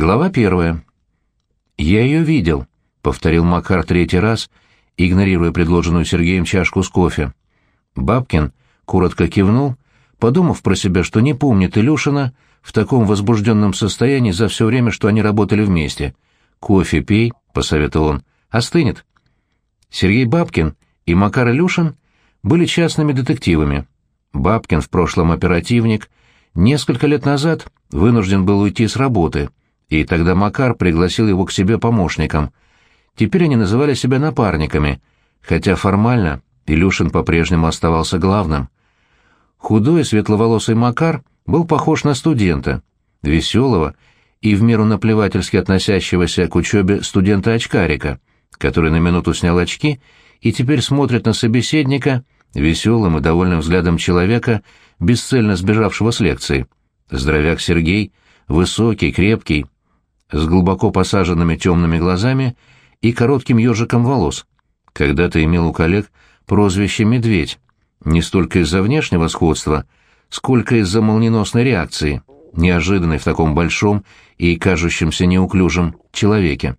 Глава первая. «Я ее видел», — повторил Макар третий раз, игнорируя предложенную Сергеем чашку с кофе. Бабкин коротко кивнул, подумав про себя, что не помнит Илюшина в таком возбужденном состоянии за все время, что они работали вместе. «Кофе пей», — посоветовал он, — «остынет». Сергей Бабкин и Макар Илюшин были частными детективами. Бабкин, в прошлом оперативник, несколько лет назад вынужден был уйти с работы, и тогда Макар пригласил его к себе помощником. Теперь они называли себя напарниками, хотя формально Илюшин по-прежнему оставался главным. Худой светловолосый Макар был похож на студента, веселого и в меру наплевательски относящегося к учебе студента-очкарика, который на минуту снял очки и теперь смотрит на собеседника веселым и довольным взглядом человека, бесцельно сбежавшего с лекции. Здоровяк Сергей, высокий, крепкий, с глубоко посаженными темными глазами и коротким ежиком волос. Когда-то имел у коллег прозвище «Медведь», не столько из-за внешнего сходства, сколько из-за молниеносной реакции, неожиданной в таком большом и кажущемся неуклюжем человеке.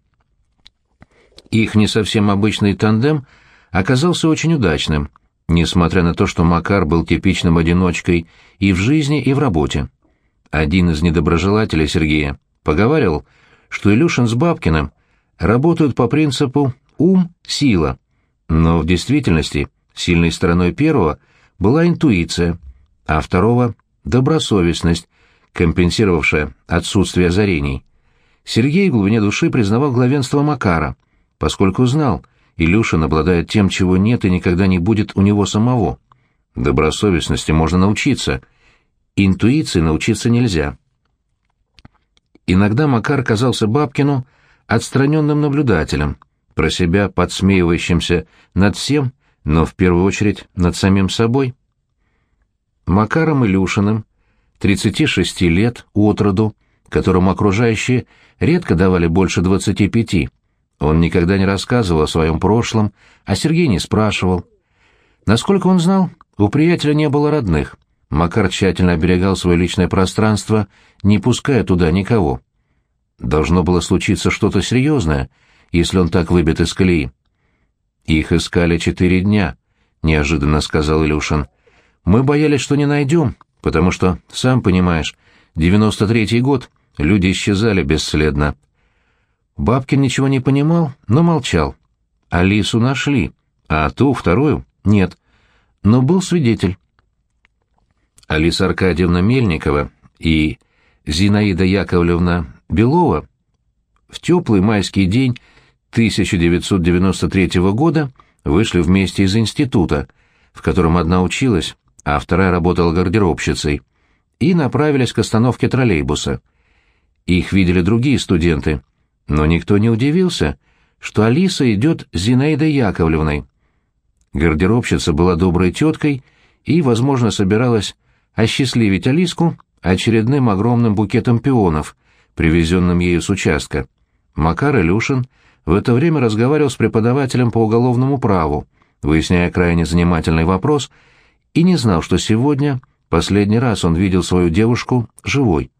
Их не совсем обычный тандем оказался очень удачным, несмотря на то, что Макар был типичным одиночкой и в жизни, и в работе. Один из недоброжелателей Сергея поговаривал, что Илюшин с Бабкиным работают по принципу «ум – сила», но в действительности сильной стороной первого была интуиция, а второго – добросовестность, компенсировавшая отсутствие озарений. Сергей в глубине души признавал главенство Макара, поскольку знал, Илюшин обладает тем, чего нет и никогда не будет у него самого. Добросовестности можно научиться, интуиции научиться нельзя. Иногда Макар казался Бабкину отстраненным наблюдателем, про себя подсмеивающимся над всем, но в первую очередь над самим собой. Макаром Илюшиным, 36 лет, от роду, которому окружающие редко давали больше 25. Он никогда не рассказывал о своем прошлом, а Сергей не спрашивал. Насколько он знал, у приятеля не было родных — Макар тщательно оберегал свое личное пространство, не пуская туда никого. Должно было случиться что-то серьезное, если он так выбит из колеи. «Их искали четыре дня», — неожиданно сказал Илюшин. «Мы боялись, что не найдем, потому что, сам понимаешь, девяносто третий год, люди исчезали бесследно». Бабкин ничего не понимал, но молчал. Алису нашли, а ту, вторую, нет. Но был свидетель. Алиса Аркадьевна Мельникова и Зинаида Яковлевна Белова в теплый майский день 1993 года вышли вместе из института, в котором одна училась, а вторая работала гардеробщицей, и направились к остановке троллейбуса. Их видели другие студенты, но никто не удивился, что Алиса идет с Зинаидой Яковлевной. Гардеробщица была доброй теткой и, возможно, собиралась осчастливить Алиску очередным огромным букетом пионов, привезенным ею с участка. Макар Илюшин в это время разговаривал с преподавателем по уголовному праву, выясняя крайне занимательный вопрос, и не знал, что сегодня последний раз он видел свою девушку живой.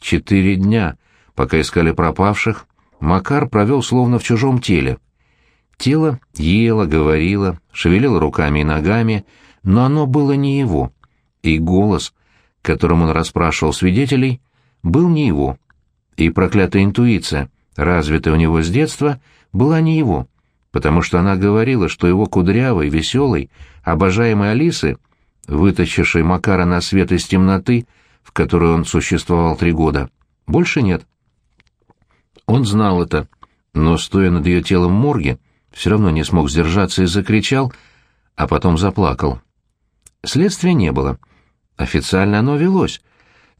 Четыре дня, пока искали пропавших, Макар провел словно в чужом теле. Тело ело, говорило, шевелило руками и ногами, но оно было не его и голос, которым он расспрашивал свидетелей, был не его. И проклятая интуиция, развитая у него с детства, была не его, потому что она говорила, что его кудрявой, веселой, обожаемой Алисы, вытащившей Макара на свет из темноты, в которой он существовал три года, больше нет. Он знал это, но, стоя над ее телом в морге, все равно не смог сдержаться и закричал, а потом заплакал. Следствия не было. Официально оно велось,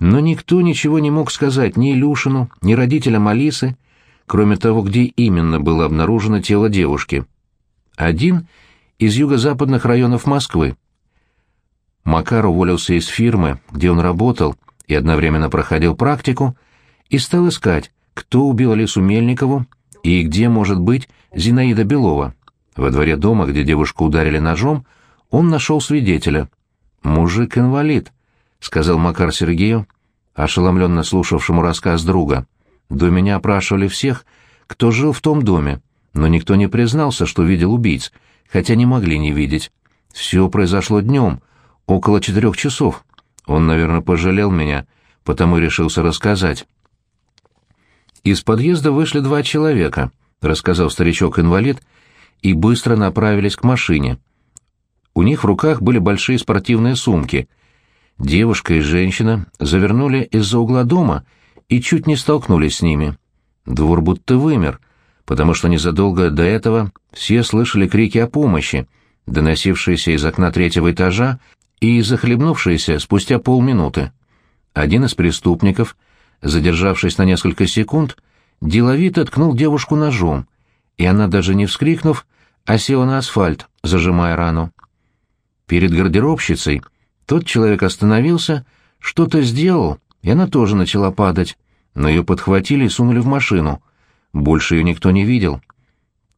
но никто ничего не мог сказать ни Илюшину, ни родителям Алисы, кроме того, где именно было обнаружено тело девушки. Один из юго-западных районов Москвы. Макар уволился из фирмы, где он работал и одновременно проходил практику, и стал искать, кто убил Алису Мельникову и где может быть Зинаида Белова. Во дворе дома, где девушку ударили ножом, он нашел свидетеля. «Мужик-инвалид», — сказал Макар Сергею, ошеломленно слушавшему рассказ друга. До меня опрашивали всех, кто жил в том доме, но никто не признался, что видел убийц, хотя не могли не видеть. Все произошло днем, около четырех часов. Он, наверное, пожалел меня, потому решился рассказать. Из подъезда вышли два человека, рассказал старичок-инвалид, и быстро направились к машине. У них в руках были большие спортивные сумки. Девушка и женщина завернули из-за угла дома и чуть не столкнулись с ними. Двор будто вымер, потому что незадолго до этого все слышали крики о помощи, доносившиеся из окна третьего этажа и захлебнувшиеся спустя полминуты. Один из преступников, задержавшись на несколько секунд, деловито ткнул девушку ножом, и она, даже не вскрикнув, осела на асфальт, зажимая рану. Перед гардеробщицей тот человек остановился, что-то сделал, и она тоже начала падать, но ее подхватили и сунули в машину. Больше ее никто не видел.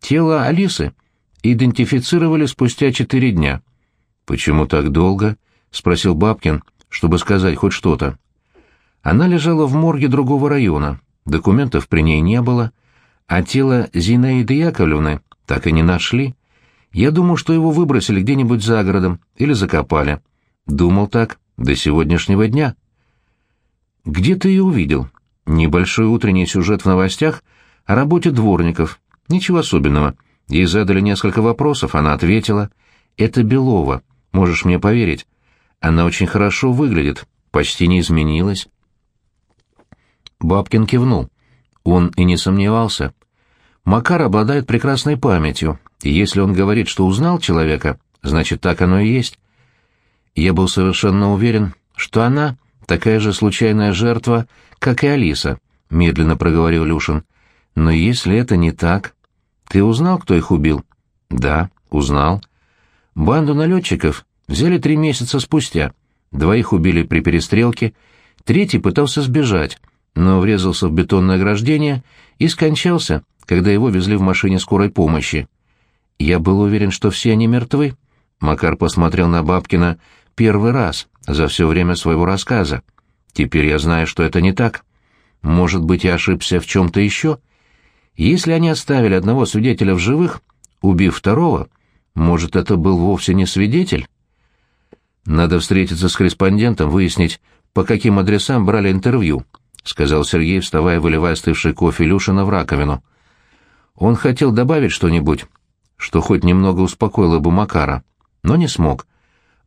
Тело Алисы идентифицировали спустя четыре дня. «Почему так долго?» — спросил Бабкин, чтобы сказать хоть что-то. Она лежала в морге другого района, документов при ней не было, а тело Зинаиды Яковлевны так и не нашли. Я думал, что его выбросили где-нибудь за городом или закопали. Думал так до сегодняшнего дня. Где ты ее увидел? Небольшой утренний сюжет в новостях о работе дворников. Ничего особенного. Ей задали несколько вопросов, она ответила. Это Белова, можешь мне поверить. Она очень хорошо выглядит, почти не изменилась. Бабкин кивнул. Он и не сомневался. Макар обладает прекрасной памятью, и если он говорит, что узнал человека, значит, так оно и есть. Я был совершенно уверен, что она такая же случайная жертва, как и Алиса, — медленно проговорил Люшин. Но если это не так... Ты узнал, кто их убил? Да, узнал. Банду налетчиков взяли три месяца спустя. Двоих убили при перестрелке, третий пытался сбежать, но врезался в бетонное ограждение и скончался, когда его везли в машине скорой помощи. Я был уверен, что все они мертвы. Макар посмотрел на Бабкина первый раз за все время своего рассказа. Теперь я знаю, что это не так. Может быть, я ошибся в чем-то еще? Если они оставили одного свидетеля в живых, убив второго, может, это был вовсе не свидетель? Надо встретиться с корреспондентом, выяснить, по каким адресам брали интервью, — сказал Сергей, вставая, выливая остывший кофе Люшина в раковину. Он хотел добавить что-нибудь, что хоть немного успокоило бы Макара, но не смог.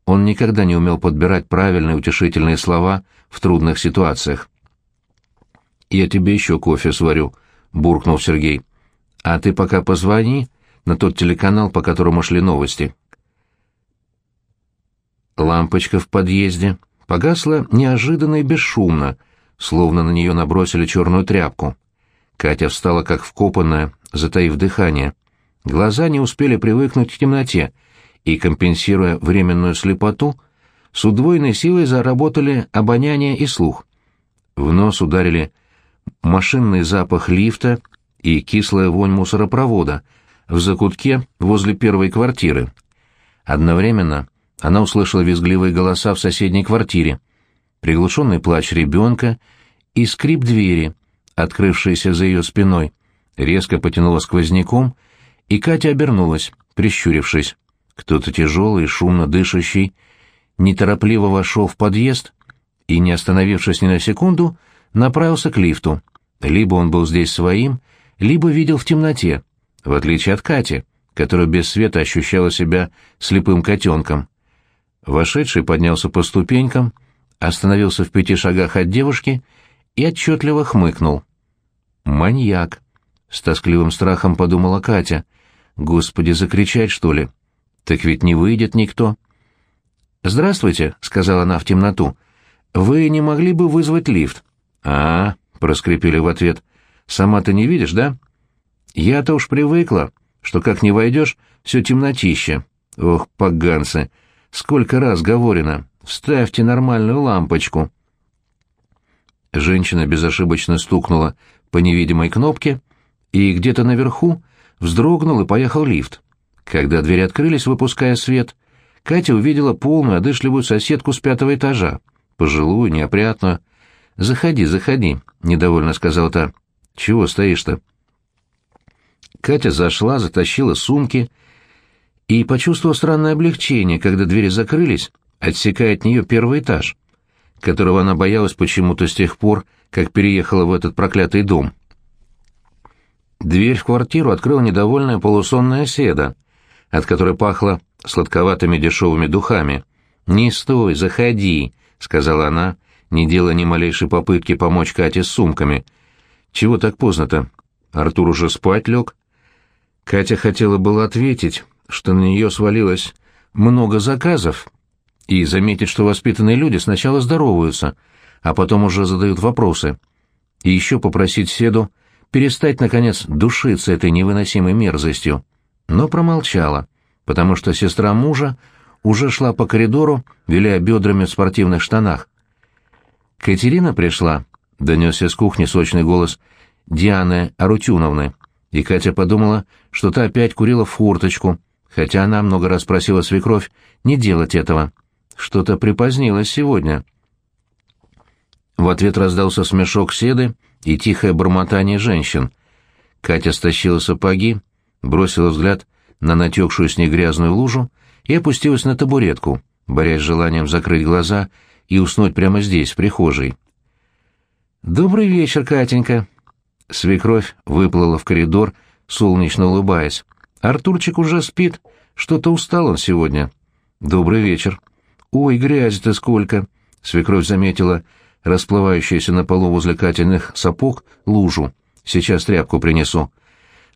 Он никогда не умел подбирать правильные утешительные слова в трудных ситуациях. «Я тебе еще кофе сварю», — буркнул Сергей. «А ты пока позвони на тот телеканал, по которому шли новости». Лампочка в подъезде погасла неожиданно и бесшумно, словно на нее набросили черную тряпку. Катя встала как вкопанная, затаив дыхание. Глаза не успели привыкнуть к темноте, и, компенсируя временную слепоту, с удвоенной силой заработали обоняние и слух. В нос ударили машинный запах лифта и кислая вонь мусоропровода в закутке возле первой квартиры. Одновременно она услышала визгливые голоса в соседней квартире, приглушенный плач ребенка и скрип двери, открывшейся за ее спиной, резко потянула сквозняком, и Катя обернулась, прищурившись. Кто-то тяжелый, шумно дышащий, неторопливо вошел в подъезд и, не остановившись ни на секунду, направился к лифту. Либо он был здесь своим, либо видел в темноте, в отличие от Кати, которая без света ощущала себя слепым котенком. Вошедший поднялся по ступенькам, остановился в пяти шагах от девушки и отчетливо хмыкнул. «Маньяк!» — с тоскливым страхом подумала Катя. «Господи, закричать, что ли? Так ведь не выйдет никто». «Здравствуйте», — сказала она в темноту. «Вы не могли бы вызвать лифт?» «А, — проскрипели в ответ, — сама ты не видишь, да?» «Я-то уж привыкла, что как не войдешь, все темнотище. Ох, поганцы! Сколько раз говорено, вставьте нормальную лампочку!» Женщина безошибочно стукнула по невидимой кнопке, и где-то наверху вздрогнул и поехал лифт. Когда двери открылись, выпуская свет, Катя увидела полную одышливую соседку с пятого этажа, пожилую, неопрятную. «Заходи, заходи», — недовольно сказал та. Чего стоишь-то?» Катя зашла, затащила сумки и почувствовала странное облегчение, когда двери закрылись, отсекая от нее первый этаж, которого она боялась почему-то с тех пор, как переехала в этот проклятый дом. Дверь в квартиру открыла недовольная полусонная седа, от которой пахло сладковатыми дешевыми духами. «Не стой, заходи», — сказала она, не делая ни малейшей попытки помочь Кате с сумками. «Чего так поздно-то? Артур уже спать лег?» Катя хотела было ответить, что на нее свалилось много заказов, и заметить, что воспитанные люди сначала здороваются, а потом уже задают вопросы, и еще попросить Седу перестать, наконец, душиться этой невыносимой мерзостью, но промолчала, потому что сестра мужа уже шла по коридору, виляя бедрами в спортивных штанах. «Катерина пришла», — донесся с кухни сочный голос Дианы Арутюновны, и Катя подумала, что та опять курила форточку, хотя она много раз просила свекровь не делать этого. Что-то припозднилось сегодня. В ответ раздался смешок седы и тихое бормотание женщин. Катя стащила сапоги, бросила взгляд на натекшую с ней грязную лужу и опустилась на табуретку, борясь с желанием закрыть глаза и уснуть прямо здесь, в прихожей. «Добрый вечер, Катенька!» Свекровь выплыла в коридор, солнечно улыбаясь. «Артурчик уже спит. Что-то устал он сегодня». «Добрый вечер». «Ой, грязи-то сколько!» Свекровь заметила расплывающуюся на полу возле Катиных сапог лужу. «Сейчас тряпку принесу».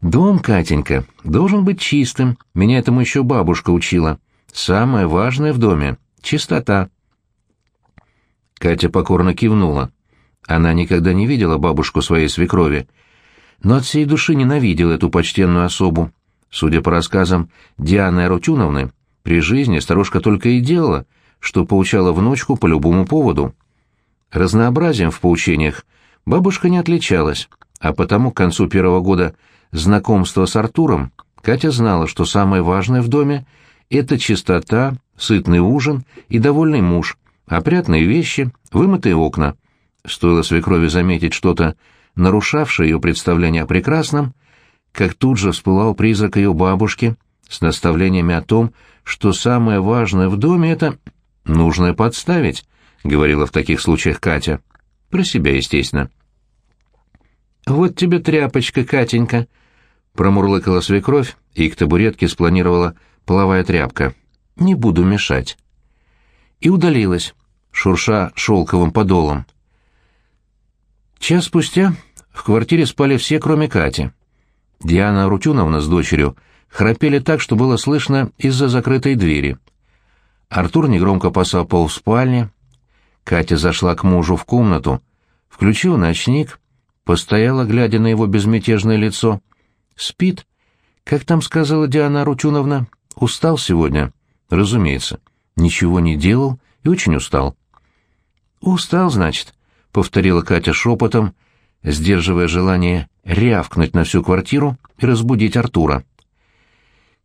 «Дом, Катенька, должен быть чистым. Меня этому еще бабушка учила. Самое важное в доме — чистота». Катя покорно кивнула. Она никогда не видела бабушку своей свекрови, но от всей души ненавидела эту почтенную особу. Судя по рассказам Дианы Арутюновны, при жизни старушка только и делала, что поучала внучку по любому поводу. Разнообразием в поучениях бабушка не отличалась, а потому к концу первого года знакомства с Артуром Катя знала, что самое важное в доме — это чистота, сытный ужин и довольный муж, опрятные вещи, вымытые окна. Стоило свекрови заметить что-то, нарушавшее ее представление о прекрасном, как тут же всплывал призрак ее бабушки с наставлениями о том, что самое важное в доме — это «нужное подставить», — говорила в таких случаях Катя. Про себя, естественно. «Вот тебе тряпочка, Катенька», — промурлыкала свекровь, и к табуретке спланировала половая тряпка. «Не буду мешать». И удалилась, шурша шелковым подолом. Час спустя в квартире спали все, кроме Кати. Диана Рутюновна с дочерью храпели так, что было слышно из-за закрытой двери. Артур негромко посапал в спальне. Катя зашла к мужу в комнату, включила ночник, постояла, глядя на его безмятежное лицо. «Спит?» «Как там сказала Диана Рутюновна? Устал сегодня?» «Разумеется. Ничего не делал и очень устал». «Устал, значит?» — повторила Катя шепотом, сдерживая желание рявкнуть на всю квартиру и разбудить Артура.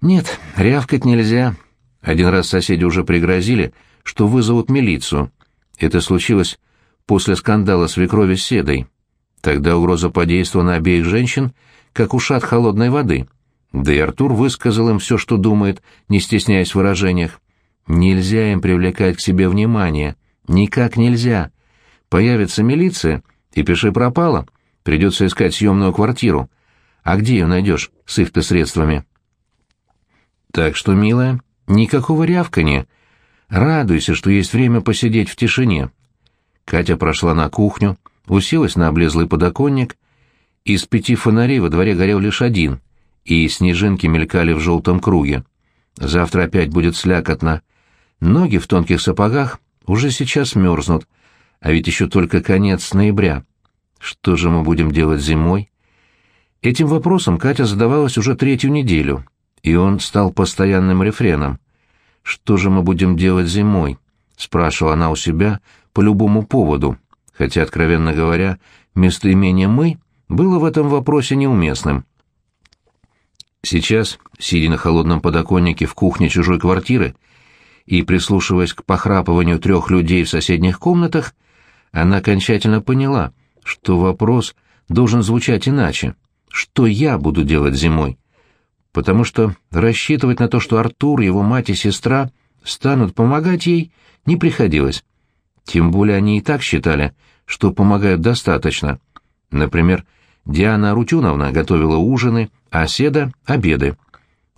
«Нет, рявкать нельзя. Один раз соседи уже пригрозили, что вызовут милицию. Это случилось после скандала свекрови с Седой. Тогда угроза подействовала на обеих женщин, как ушат холодной воды. Да и Артур высказал им все, что думает, не стесняясь в выражениях. Нельзя им привлекать к себе внимание. Никак нельзя. Появится милиция, и пиши пропало. Придется искать съемную квартиру. А где ее найдешь с их-то средствами? Так что, милая, никакого рявкания. Радуйся, что есть время посидеть в тишине. Катя прошла на кухню, уселась на облезлый подоконник. Из пяти фонарей во дворе горел лишь один, и снежинки мелькали в желтом круге. Завтра опять будет слякотно. Ноги в тонких сапогах уже сейчас мерзнут, а ведь еще только конец ноября. Что же мы будем делать зимой? Этим вопросом Катя задавалась уже третью неделю, и он стал постоянным рефреном. «Что же мы будем делать зимой?» — спрашивала она у себя по любому поводу, хотя, откровенно говоря, местоимение «мы» было в этом вопросе неуместным. Сейчас, сидя на холодном подоконнике в кухне чужой квартиры и прислушиваясь к похрапыванию трех людей в соседних комнатах, она окончательно поняла, что вопрос должен звучать иначе. Что я буду делать зимой? Потому что рассчитывать на то, что Артур, его мать и сестра станут помогать ей, не приходилось. Тем более они и так считали, что помогают достаточно. Например, Диана Рутюновна готовила ужины, а Седа — обеды.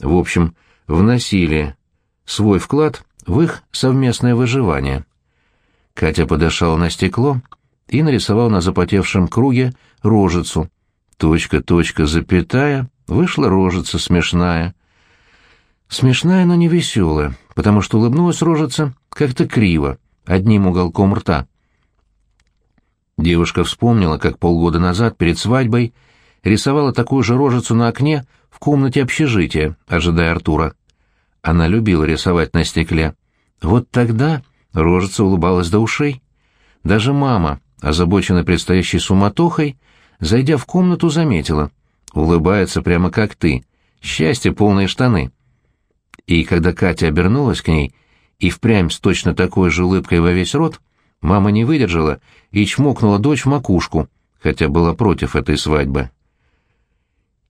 В общем, вносили свой вклад в их совместное выживание. Катя подошла на стекло и нарисовала на запотевшем круге рожицу. Точка, точка, запятая, вышла рожица смешная. Смешная, но не веселая, потому что улыбнулась рожица как-то криво, одним уголком рта. Девушка вспомнила, как полгода назад перед свадьбой рисовала такую же рожицу на окне в комнате общежития, ожидая Артура. Она любила рисовать на стекле. Вот тогда рожица улыбалась до ушей. Даже мама, озабоченная предстоящей суматохой, зайдя в комнату, заметила. Улыбается прямо как ты. Счастье полные штаны. И когда Катя обернулась к ней и впрямь с точно такой же улыбкой во весь рот, мама не выдержала и чмокнула дочь в макушку, хотя была против этой свадьбы.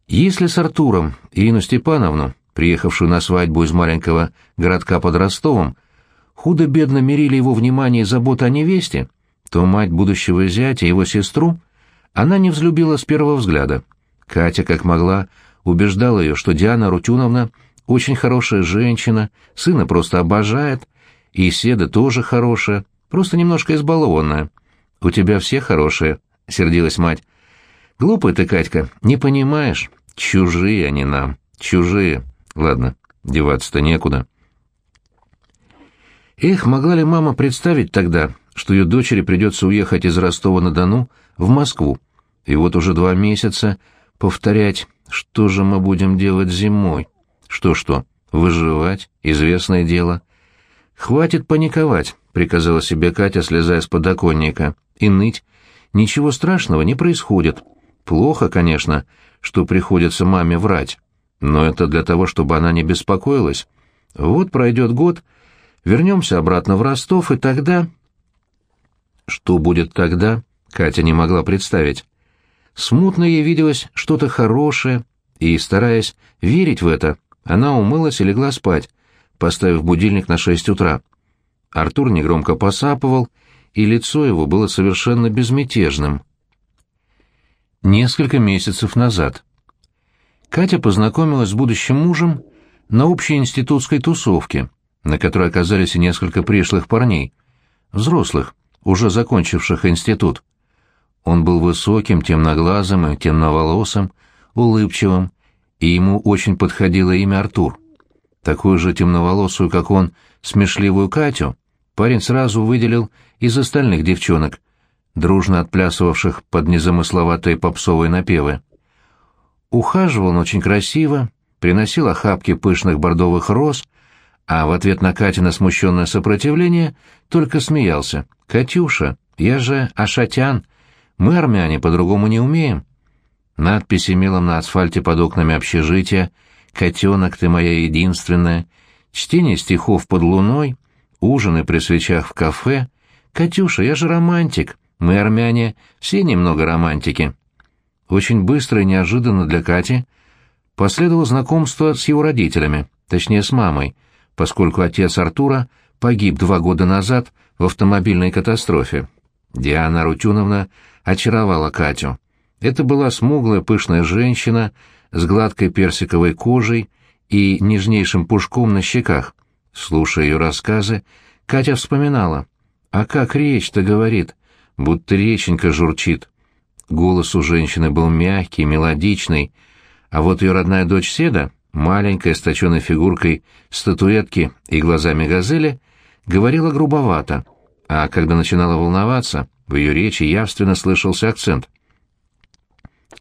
Если с Артуром Ирину Степановну, приехавшую на свадьбу из маленького городка под Ростовом, худо-бедно мерили его внимание и забота о невесте, то мать будущего зятя и его сестру она не взлюбила с первого взгляда. Катя, как могла, убеждала ее, что Диана Рутюновна очень хорошая женщина, сына просто обожает, и Седа тоже хорошая, просто немножко избалованная. «У тебя все хорошие», — сердилась мать. «Глупая ты, Катька, не понимаешь. Чужие они нам, чужие. Ладно, деваться-то некуда». Эх, могла ли мама представить тогда, что ее дочери придется уехать из Ростова-на-Дону в Москву, и вот уже два месяца повторять, что же мы будем делать зимой. Что-что, выживать, известное дело. «Хватит паниковать», — приказала себе Катя, слезая с подоконника, — «и ныть. Ничего страшного не происходит. Плохо, конечно, что приходится маме врать, но это для того, чтобы она не беспокоилась. Вот пройдет год, вернемся обратно в Ростов, и тогда...» Что будет тогда, Катя не могла представить. Смутно ей виделось что-то хорошее, и, стараясь верить в это, она умылась и легла спать, поставив будильник на шесть утра. Артур негромко посапывал, и лицо его было совершенно безмятежным. Несколько месяцев назад. Катя познакомилась с будущим мужем на общей институтской тусовке, на которой оказались и несколько пришлых парней, взрослых, уже закончивших институт. Он был высоким, темноглазым и темноволосым, улыбчивым, и ему очень подходило имя Артур. Такую же темноволосую, как он, смешливую Катю, парень сразу выделил из остальных девчонок, дружно отплясывавших под незамысловатые попсовые напевы. Ухаживал он очень красиво, приносил охапки пышных бордовых роз, а в ответ на Катина смущенное сопротивление только смеялся. «Катюша, я же ашатян, мы, армяне, по-другому не умеем». Надписи мелом на асфальте под окнами общежития «Котенок, ты моя единственная», чтение стихов под луной, ужины при свечах в кафе. «Катюша, я же романтик, мы, армяне, все немного романтики». Очень быстро и неожиданно для Кати последовало знакомство с его родителями, точнее с мамой, поскольку отец Артура погиб два года назад в автомобильной катастрофе. Диана Рутюновна очаровала Катю. Это была смуглая пышная женщина с гладкой персиковой кожей и нежнейшим пушком на щеках. Слушая ее рассказы, Катя вспоминала. «А как речь-то говорит? Будто реченька журчит». Голос у женщины был мягкий, мелодичный, а вот ее родная дочь Седа, маленькая, с точенной фигуркой статуэтки и глазами газели, говорила грубовато, а когда начинала волноваться, в ее речи явственно слышался акцент.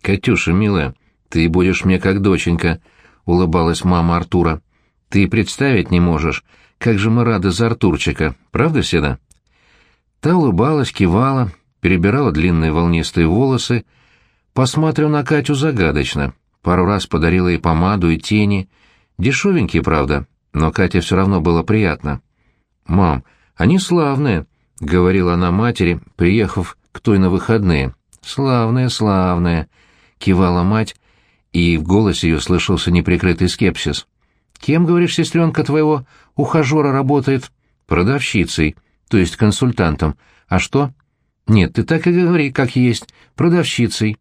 «Катюша, милая, ты будешь мне как доченька», — улыбалась мама Артура. «Ты представить не можешь, как же мы рады за Артурчика, правда, Седа?» Та улыбалась, кивала, перебирала длинные волнистые волосы, посмотрел на Катю загадочно, пару раз подарила ей помаду и тени, дешевенькие, правда, но Кате все равно было приятно. «Мам, они славные», — говорила она матери, приехав к той на выходные. «Славная, славная», — кивала мать, и в голосе ее слышался неприкрытый скепсис. «Кем, говоришь, сестренка твоего ухажера работает?» «Продавщицей, то есть консультантом. А что?» «Нет, ты так и говори, как есть, продавщицей.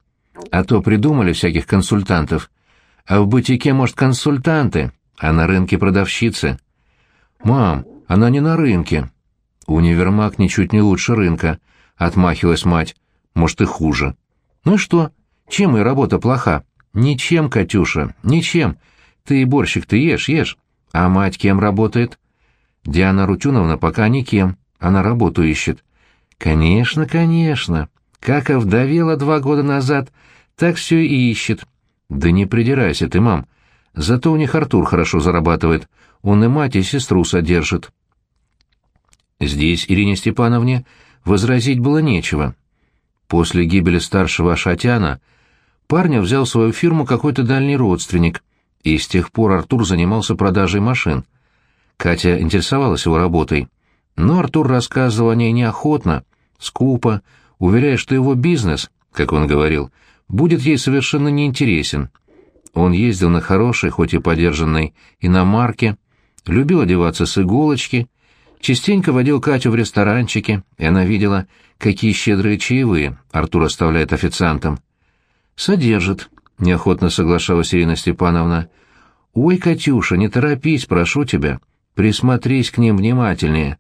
А то придумали всяких консультантов. А в бутике, может, консультанты, а на рынке продавщицы». «Мам, она не на рынке». «Универмаг ничуть не лучше рынка», — отмахивалась мать. «Может, и хуже». «Ну и что? Чем и работа плоха?» «Ничем, Катюша, ничем. Ты и борщик-то ешь, ешь. А мать кем работает?» «Диана Рутюновна пока никем. Она работу ищет». «Конечно, конечно. Как овдовела два года назад, так все и ищет». «Да не придирайся ты, мам. Зато у них Артур хорошо зарабатывает. Он и мать, и сестру содержит». Здесь Ирине Степановне возразить было нечего. После гибели старшего Ашатяна парня взял свою фирму какой-то дальний родственник, и с тех пор Артур занимался продажей машин. Катя интересовалась его работой, но Артур рассказывал о ней неохотно, скупо, уверяя, что его бизнес, как он говорил, будет ей совершенно неинтересен. Он ездил на хорошей, хоть и подержанной, иномарке, любил одеваться с иголочки, частенько водил Катю в ресторанчики, и она видела, какие щедрые чаевые Артур оставляет официантам. «Содержит», — неохотно соглашалась Ирина Степановна. «Ой, Катюша, не торопись, прошу тебя. Присмотрись к ним внимательнее.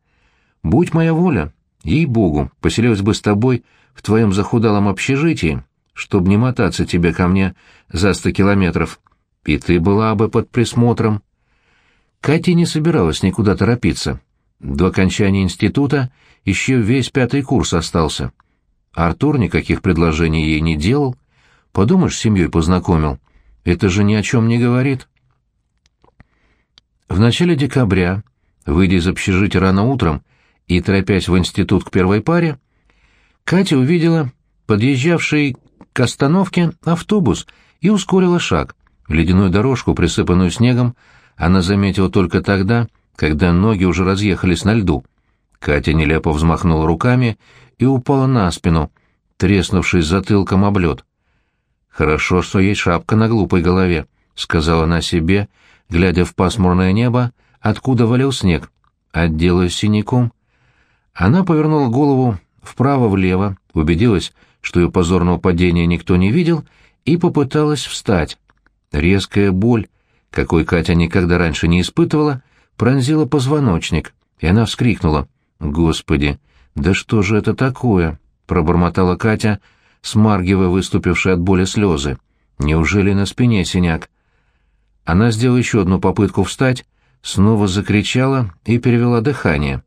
Будь моя воля, ей-богу, поселилась бы с тобой в твоем захудалом общежитии, чтобы не мотаться тебе ко мне за сто километров, и ты была бы под присмотром». Катя не собиралась никуда торопиться. До окончания института еще весь пятый курс остался. Артур никаких предложений ей не делал, Подумаешь, с семьей познакомил. Это же ни о чем не говорит. В начале декабря, выйдя из общежития рано утром и торопясь в институт к первой паре, Катя увидела подъезжавший к остановке автобус и ускорила шаг. Ледяную дорожку, присыпанную снегом, она заметила только тогда, когда ноги уже разъехались на льду. Катя нелепо взмахнула руками и упала на спину, треснувшись затылком об лед. «Хорошо, что есть шапка на глупой голове», — сказала она себе, глядя в пасмурное небо, откуда валил снег. «Отделаюсь синяком». Она повернула голову вправо-влево, убедилась, что ее позорного падения никто не видел, и попыталась встать. Резкая боль, какой Катя никогда раньше не испытывала, пронзила позвоночник, и она вскрикнула. «Господи, да что же это такое?» — пробормотала Катя, — смаргивая выступившие от боли слезы. Неужели на спине синяк? Она сделала еще одну попытку встать, снова закричала и перевела дыхание.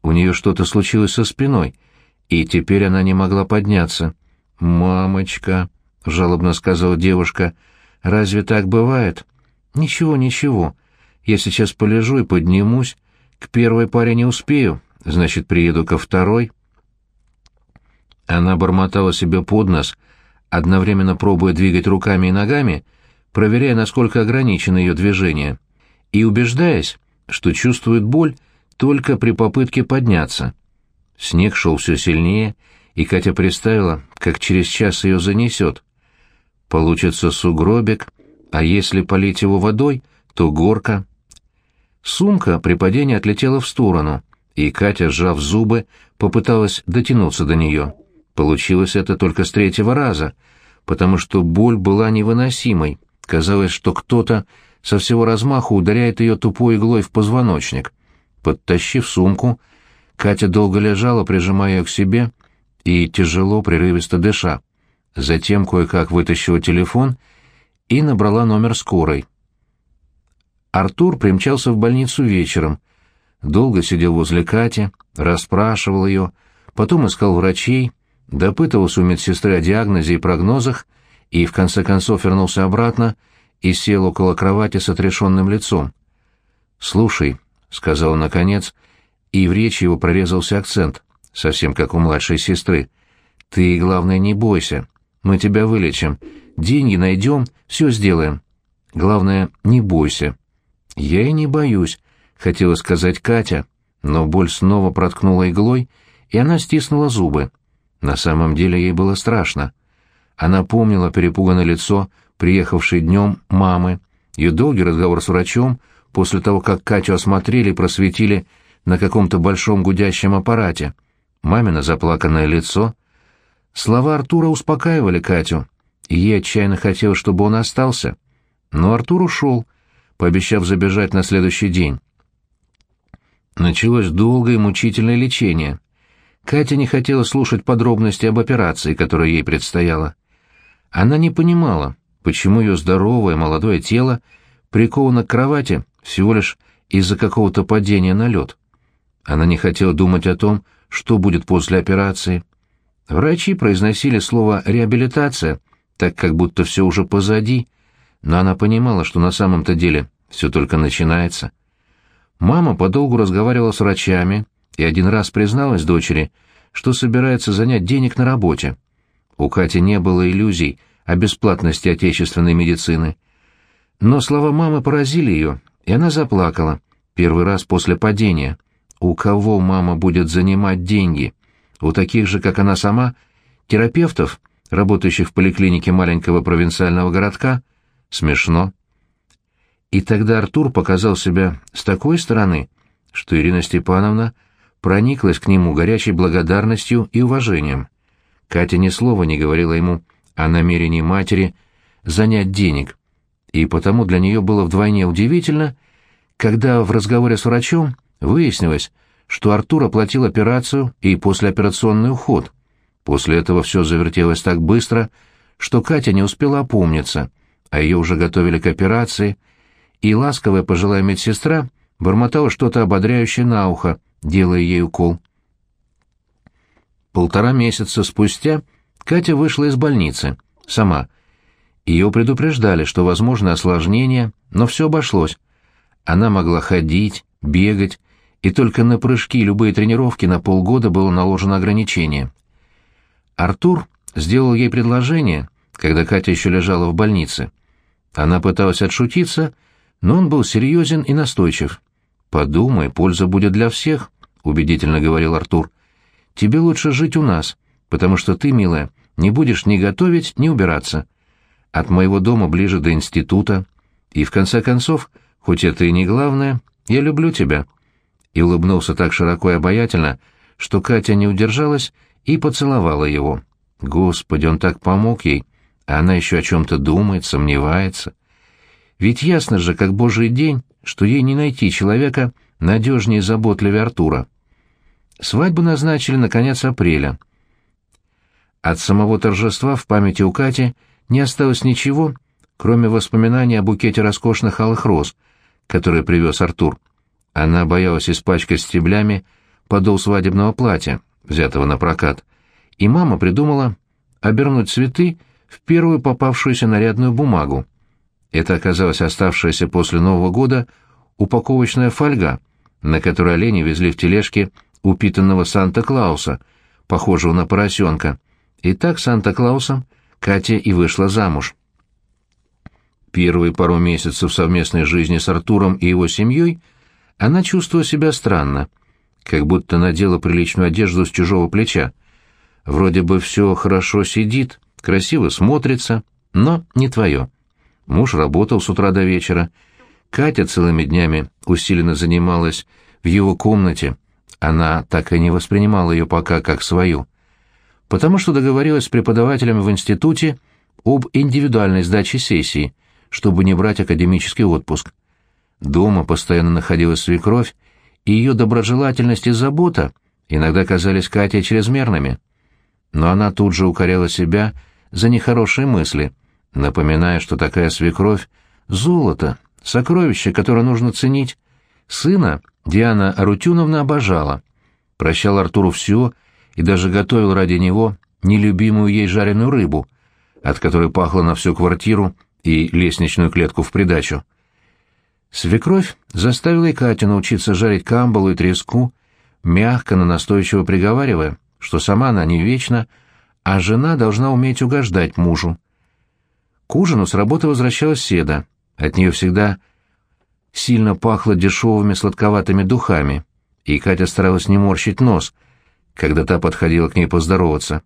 У нее что-то случилось со спиной, и теперь она не могла подняться. «Мамочка», — жалобно сказала девушка, — «разве так бывает?» «Ничего, ничего. Я сейчас полежу и поднимусь. К первой паре не успею, значит, приеду ко второй». Она бормотала себе под нос, одновременно пробуя двигать руками и ногами, проверяя, насколько ограничены ее движения, и убеждаясь, что чувствует боль только при попытке подняться. Снег шел все сильнее, и Катя представила, как через час ее занесет. Получится сугробик, а если полить его водой, то горка. Сумка при падении отлетела в сторону, и Катя, сжав зубы, попыталась дотянуться до нее. Получилось это только с третьего раза, потому что боль была невыносимой. Казалось, что кто-то со всего размаху ударяет ее тупой иглой в позвоночник. Подтащив сумку, Катя долго лежала, прижимая ее к себе, и тяжело, прерывисто дыша. Затем кое-как вытащила телефон и набрала номер скорой. Артур примчался в больницу вечером. Долго сидел возле Кати, расспрашивал ее, потом искал врачей, допытывался у медсестры о диагнозе и прогнозах и в конце концов вернулся обратно и сел около кровати с отрешенным лицом. «Слушай», — сказал он наконец, и в речи его прорезался акцент, совсем как у младшей сестры, — «ты, главное, не бойся, мы тебя вылечим, деньги найдем, все сделаем. Главное, не бойся». «Я и не боюсь», — хотела сказать Катя, но боль снова проткнула иглой, и она стиснула зубы. На самом деле ей было страшно. Она помнила перепуганное лицо, приехавшей днем мамы, ее долгий разговор с врачом после того, как Катю осмотрели и просветили на каком-то большом гудящем аппарате. Мамино заплаканное лицо. Слова Артура успокаивали Катю, и ей отчаянно хотелось, чтобы он остался. Но Артур ушел, пообещав забежать на следующий день. Началось долгое мучительное лечение. Катя не хотела слушать подробности об операции, которая ей предстояла. Она не понимала, почему ее здоровое молодое тело приковано к кровати всего лишь из-за какого-то падения на лед. Она не хотела думать о том, что будет после операции. Врачи произносили слово «реабилитация», так как будто все уже позади, но она понимала, что на самом-то деле все только начинается. Мама подолгу разговаривала с врачами и один раз призналась дочери, что собирается занять денег на работе. У Кати не было иллюзий о бесплатности отечественной медицины. Но слова мамы поразили ее, и она заплакала, первый раз после падения. У кого мама будет занимать деньги? У таких же, как она сама, терапевтов, работающих в поликлинике маленького провинциального городка? Смешно. И тогда Артур показал себя с такой стороны, что Ирина Степановна прониклась к нему горячей благодарностью и уважением. Катя ни слова не говорила ему о намерении матери занять денег, и потому для нее было вдвойне удивительно, когда в разговоре с врачом выяснилось, что Артур оплатил операцию и послеоперационный уход. После этого все завертелось так быстро, что Катя не успела опомниться, а ее уже готовили к операции, и ласковая пожилая медсестра бормотала что-то ободряющее на ухо, делая ей укол. Полтора месяца спустя Катя вышла из больницы, сама. Ее предупреждали, что возможны осложнения, но все обошлось. Она могла ходить, бегать, и только на прыжки и любые тренировки на полгода было наложено ограничение. Артур сделал ей предложение, когда Катя еще лежала в больнице. Она пыталась отшутиться, но он был серьезен и настойчив. «Подумай, польза будет для всех», — убедительно говорил Артур. «Тебе лучше жить у нас, потому что ты, милая, не будешь ни готовить, ни убираться. От моего дома ближе до института. И, в конце концов, хоть это и не главное, я люблю тебя». И улыбнулся так широко и обаятельно, что Катя не удержалась и поцеловала его. Господи, он так помог ей, а она еще о чем-то думает, сомневается. Ведь ясно же, как божий день, что ей не найти человека надежнее и заботливее Артура. Свадьбу назначили на конец апреля. От самого торжества в памяти у Кати не осталось ничего, кроме воспоминаний о букете роскошных алых роз, которые привез Артур. Она боялась испачкать стеблями подол свадебного платья, взятого на прокат, и мама придумала обернуть цветы в первую попавшуюся нарядную бумагу. Это оказалась оставшаяся после Нового года упаковочная фольга, на которой олени везли в тележке упитанного Санта-Клауса, похожего на поросенка. И так Санта-Клаусом Катя и вышла замуж. Первые пару месяцев совместной жизни с Артуром и его семьей она чувствовала себя странно, как будто надела приличную одежду с чужого плеча. Вроде бы все хорошо сидит, красиво смотрится, но не твое. Муж работал с утра до вечера. Катя целыми днями усиленно занималась в его комнате. Она так и не воспринимала ее пока как свою. Потому что договорилась с преподавателями в институте об индивидуальной сдаче сессии, чтобы не брать академический отпуск. Дома постоянно находилась свекровь, и ее доброжелательность и забота иногда казались Кате чрезмерными. Но она тут же укоряла себя за нехорошие мысли — напоминая, что такая свекровь — золото, сокровище, которое нужно ценить. Сына Диана Арутюновна обожала. Прощал Артуру все и даже готовил ради него нелюбимую ей жареную рыбу, от которой пахло на всю квартиру и лестничную клетку в придачу. Свекровь заставила и Катю научиться жарить камбалу и треску, мягко, но настойчиво приговаривая, что сама она не вечна, а жена должна уметь угождать мужу. К ужину с работы возвращалась Седа. От нее всегда сильно пахло дешевыми сладковатыми духами, и Катя старалась не морщить нос, когда та подходила к ней поздороваться.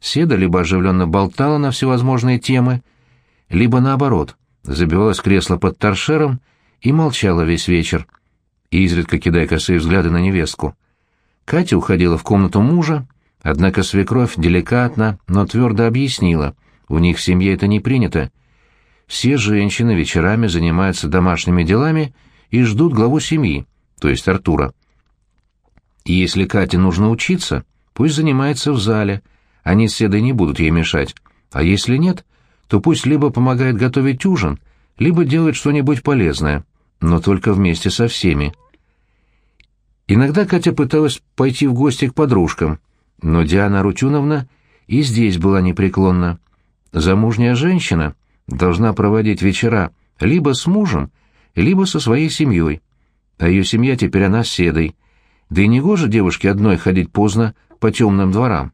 Седа либо оживленно болтала на всевозможные темы, либо наоборот, забивалась кресло под торшером и молчала весь вечер, изредка кидая косые взгляды на невестку. Катя уходила в комнату мужа, однако свекровь деликатно, но твердо объяснила, у них в семье это не принято. Все женщины вечерами занимаются домашними делами и ждут главу семьи, то есть Артура. Если Кате нужно учиться, пусть занимается в зале, они с Седой не будут ей мешать, а если нет, то пусть либо помогает готовить ужин, либо делает что-нибудь полезное, но только вместе со всеми. Иногда Катя пыталась пойти в гости к подружкам, но Диана Рутюновна и здесь была непреклонна. Замужняя женщина должна проводить вечера либо с мужем, либо со своей семьей, а ее семья теперь она с Седой. Да и не гоже девушке одной ходить поздно по темным дворам.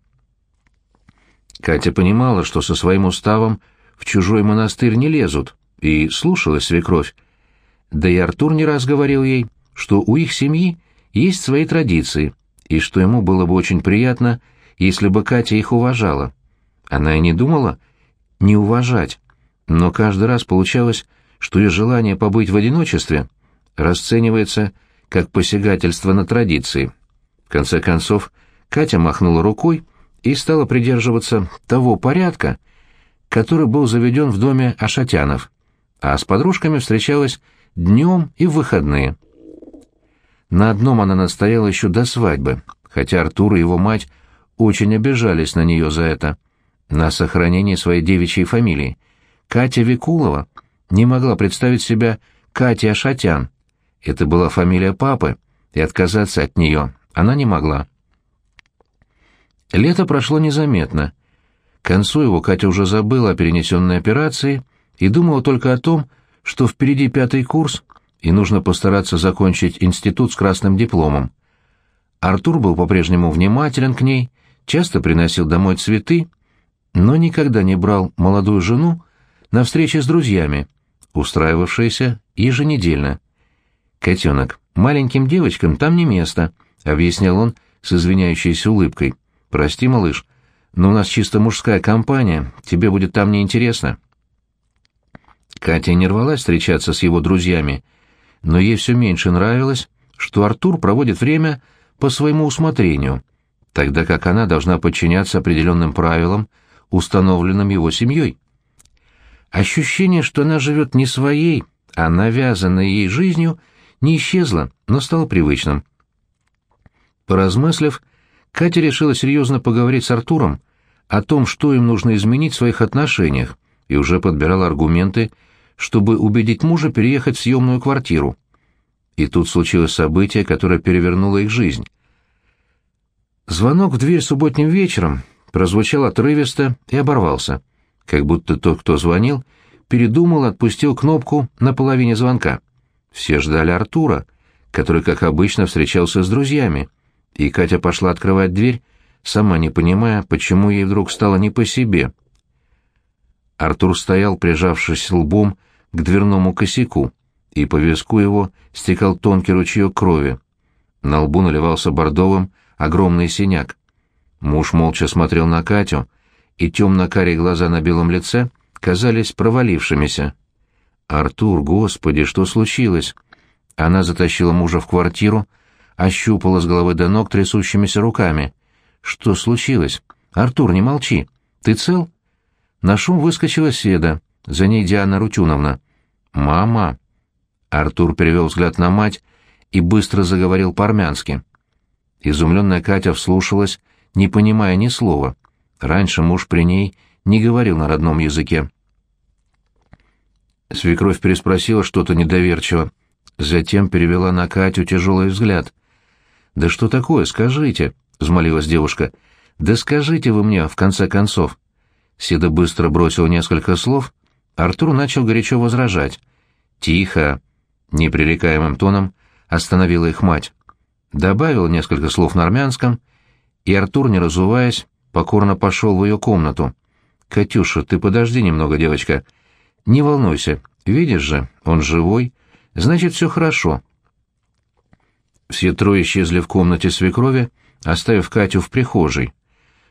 Катя понимала, что со своим уставом в чужой монастырь не лезут, и слушалась свекровь. Да и Артур не раз говорил ей, что у их семьи есть свои традиции, и что ему было бы очень приятно, если бы Катя их уважала. Она и не думала не уважать, но каждый раз получалось, что ее желание побыть в одиночестве расценивается как посягательство на традиции. В конце концов, Катя махнула рукой и стала придерживаться того порядка, который был заведен в доме Ашатянов, а с подружками встречалась днем и в выходные. На одном она настояла еще до свадьбы, хотя Артур и его мать очень обижались на нее за это, на сохранение своей девичьей фамилии. Катя Викулова не могла представить себя Катей Ашатян. Это была фамилия папы, и отказаться от нее она не могла. Лето прошло незаметно. К концу его Катя уже забыла о перенесенной операции и думала только о том, что впереди пятый курс, и нужно постараться закончить институт с красным дипломом. Артур был по-прежнему внимателен к ней, часто приносил домой цветы, но никогда не брал молодую жену на встречи с друзьями, устраивавшиеся еженедельно. «Котенок, маленьким девочкам там не место», — объяснял он с извиняющейся улыбкой. «Прости, малыш, но у нас чисто мужская компания, тебе будет там неинтересно». Катя не рвалась встречаться с его друзьями, но ей все меньше нравилось, что Артур проводит время по своему усмотрению, тогда как она должна подчиняться определенным правилам, установленным его семьей. Ощущение, что она живет не своей, а навязанной ей жизнью, не исчезло, но стало привычным. Поразмыслив, Катя решила серьезно поговорить с Артуром о том, что им нужно изменить в своих отношениях, и уже подбирала аргументы, чтобы убедить мужа переехать в съемную квартиру. И тут случилось событие, которое перевернуло их жизнь. Звонок в дверь субботним вечером прозвучал отрывисто и оборвался, как будто тот, кто звонил, передумал отпустил кнопку на половине звонка. Все ждали Артура, который, как обычно, встречался с друзьями, и Катя пошла открывать дверь, сама не понимая, почему ей вдруг стало не по себе. Артур стоял, прижавшись лбом к дверному косяку, и по виску его стекал тонкий ручеек крови. На лбу наливался бордовым огромный синяк. Муж молча смотрел на Катю, и темно-карие глаза на белом лице казались провалившимися. «Артур, господи, что случилось?» Она затащила мужа в квартиру, ощупала с головы до ног трясущимися руками. «Что случилось? Артур, не молчи. Ты цел?» На шум выскочила Седа, за ней Диана Рутюновна. «Мама!» Артур перевел взгляд на мать и быстро заговорил по-армянски. Изумленная Катя вслушалась, не понимая ни слова. Раньше муж при ней не говорил на родном языке. Свекровь переспросила что-то недоверчиво, затем перевела на Катю тяжелый взгляд. «Да что такое, скажите?» — взмолилась девушка. «Да скажите вы мне, в конце концов». Седа быстро бросил несколько слов, Артур начал горячо возражать. «Тихо!» — непререкаемым тоном остановила их мать. Добавил несколько слов на армянском, и Артур, не разуваясь, покорно пошел в ее комнату. «Катюша, ты подожди немного, девочка. Не волнуйся, видишь же, он живой, значит, все хорошо». Все трое исчезли в комнате свекрови, оставив Катю в прихожей.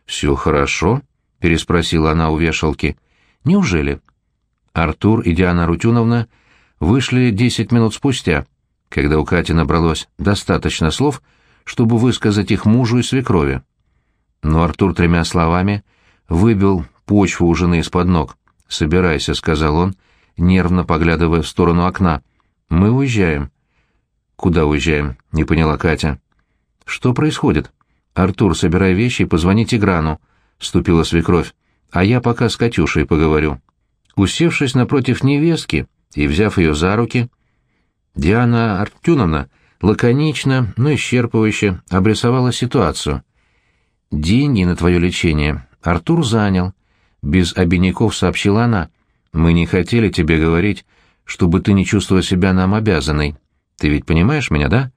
«Все хорошо?» — переспросила она у вешалки. «Неужели?» Артур и Диана Рутюновна вышли десять минут спустя, когда у Кати набралось достаточно слов, чтобы высказать их мужу и свекрови. Но Артур тремя словами выбил почву у жены из-под ног. «Собирайся», — сказал он, нервно поглядывая в сторону окна. «Мы уезжаем». «Куда уезжаем?» — не поняла Катя. «Что происходит?» «Артур, собирай вещи и позвони Тиграну», — вступила свекровь. «А я пока с Катюшей поговорю». Усевшись напротив невестки и взяв ее за руки, Диана Артюновна лаконично, но исчерпывающе обрисовала ситуацию. «Деньги на твое лечение Артур занял», — без обиняков сообщила она. «Мы не хотели тебе говорить, чтобы ты не чувствовала себя нам обязанной. Ты ведь понимаешь меня, да?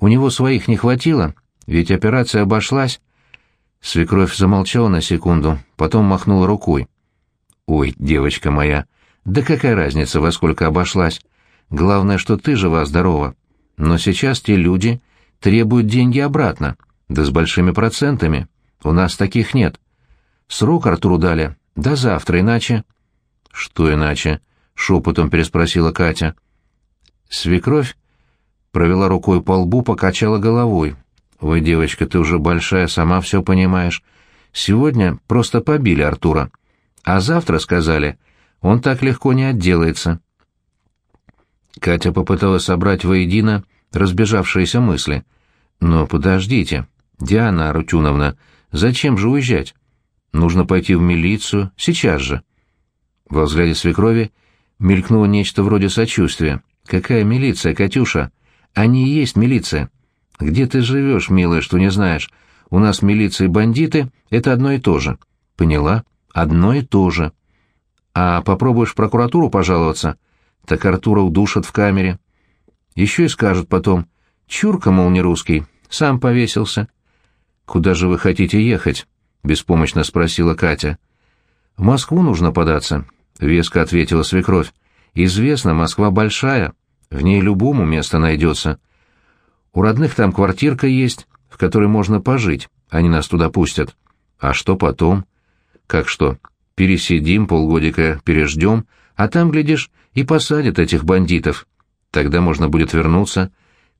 У него своих не хватило, ведь операция обошлась». Свекровь замолчала на секунду, потом махнула рукой. «Ой, девочка моя, да какая разница, во сколько обошлась? Главное, что ты жива-здорова. Но сейчас те люди требуют деньги обратно, да с большими процентами. У нас таких нет. Срок Артуру дали. До завтра, иначе...» «Что иначе?» — шепотом переспросила Катя. Свекровь провела рукой по лбу, покачала головой. «Ой, девочка, ты уже большая, сама все понимаешь. Сегодня просто побили Артура. А завтра, сказали, он так легко не отделается». Катя попыталась собрать воедино разбежавшиеся мысли. «Но подождите, Диана Арутюновна, зачем же уезжать? Нужно пойти в милицию, сейчас же». Во взгляде свекрови мелькнуло нечто вроде сочувствия. «Какая милиция, Катюша? Они и есть милиция. Где ты живешь, милая, что не знаешь? У нас милиция и бандиты — это одно и то же». «Поняла? Одно и то же. А попробуешь в прокуратуру пожаловаться?» так Артура удушат в камере. Еще и скажут потом, чурка, мол, не русский, сам повесился. «Куда же вы хотите ехать?» — беспомощно спросила Катя. «В Москву нужно податься», — веско ответила свекровь. «Известно, Москва большая, в ней любому место найдется. У родных там квартирка есть, в которой можно пожить, они нас туда пустят. А что потом? Как что? Пересидим, полгодика переждем, а там, глядишь, и посадят этих бандитов. Тогда можно будет вернуться.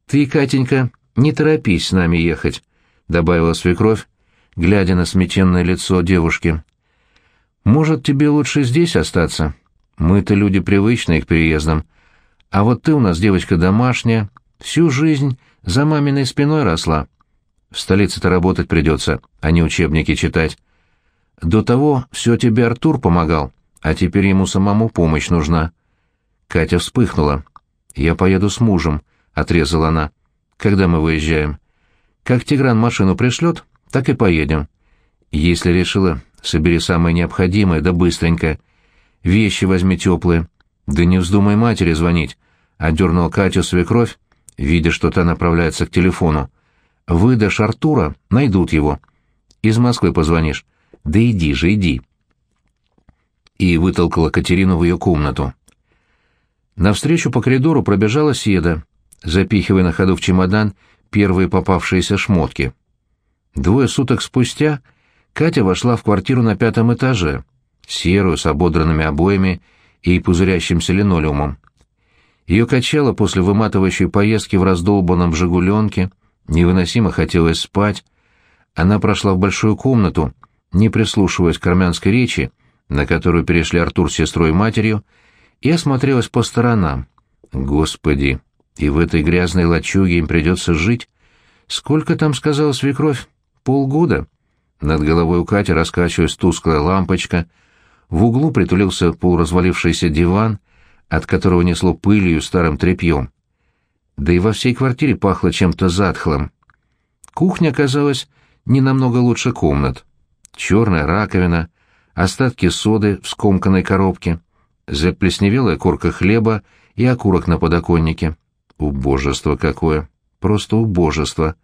Ты, Катенька, не торопись с нами ехать, — добавила свекровь, глядя на сметенное лицо девушки. Может, тебе лучше здесь остаться? Мы-то люди привычные к переездам. А вот ты у нас девочка домашняя, всю жизнь за маминой спиной росла. В столице-то работать придется, а не учебники читать. До того все тебе Артур помогал а теперь ему самому помощь нужна. Катя вспыхнула. «Я поеду с мужем», — отрезала она. «Когда мы выезжаем?» «Как Тигран машину пришлет, так и поедем. Если решила, собери самое необходимое, да быстренько. Вещи возьми теплые. Да не вздумай матери звонить», — одернул Катю свекровь, видя, что та направляется к телефону. «Выдашь Артура, найдут его. Из Москвы позвонишь. Да иди же, иди» и вытолкала Катерину в ее комнату. Навстречу по коридору пробежала Седа, запихивая на ходу в чемодан первые попавшиеся шмотки. Двое суток спустя Катя вошла в квартиру на пятом этаже, серую, с ободранными обоями и пузырящимся линолеумом. Ее качало после выматывающей поездки в раздолбанном «Жигуленке», невыносимо хотелось спать. Она прошла в большую комнату, не прислушиваясь к армянской речи, на которую перешли Артур с сестрой и матерью, и осмотрелась по сторонам. Господи, и в этой грязной лачуге им придется жить. Сколько там, сказала свекровь? Полгода. Над головой у Кати раскачивалась тусклая лампочка, в углу притулился полуразвалившийся диван, от которого несло пылью старым тряпьем. Да и во всей квартире пахло чем-то затхлым. Кухня оказалась не намного лучше комнат. Черная раковина, остатки соды в скомканной коробке, заплесневелая корка хлеба и окурок на подоконнике. Убожество какое! Просто убожество!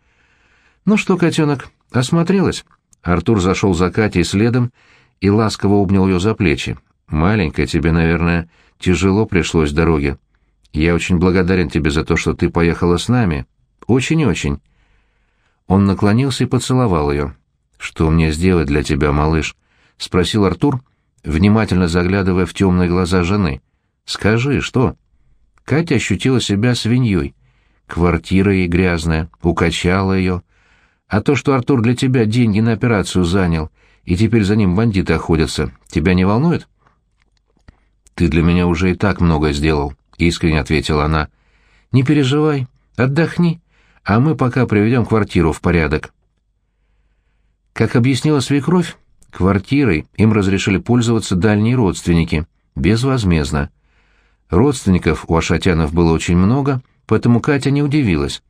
Ну что, котенок, осмотрелась? Артур зашел за Катей следом и ласково обнял ее за плечи. «Маленькая, тебе, наверное, тяжело пришлось в дороге. Я очень благодарен тебе за то, что ты поехала с нами. Очень-очень». Он наклонился и поцеловал ее. «Что мне сделать для тебя, малыш?» — спросил Артур, внимательно заглядывая в темные глаза жены. «Скажи, что?» Катя ощутила себя свиньей. Квартира ей грязная, укачала ее. А то, что Артур для тебя деньги на операцию занял, и теперь за ним бандиты охотятся, тебя не волнует? «Ты для меня уже и так многое сделал», — искренне ответила она. «Не переживай, отдохни, а мы пока приведем квартиру в порядок». Как объяснила свекровь, квартирой им разрешили пользоваться дальние родственники, безвозмездно. Родственников у Ашатянов было очень много, поэтому Катя не удивилась.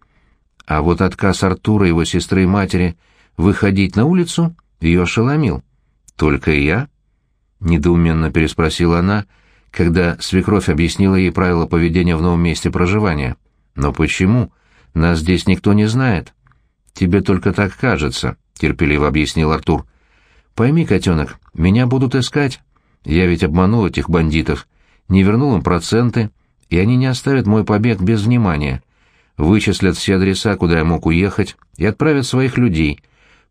А вот отказ Артура, его сестры и матери выходить на улицу ее ошеломил. «Только я?» — недоуменно переспросила она, когда свекровь объяснила ей правила поведения в новом месте проживания. «Но почему? Нас здесь никто не знает». «Тебе только так кажется», — терпеливо объяснил Артур. «Пойми, котенок, меня будут искать. Я ведь обманул этих бандитов, не вернул им проценты, и они не оставят мой побег без внимания. Вычислят все адреса, куда я мог уехать, и отправят своих людей.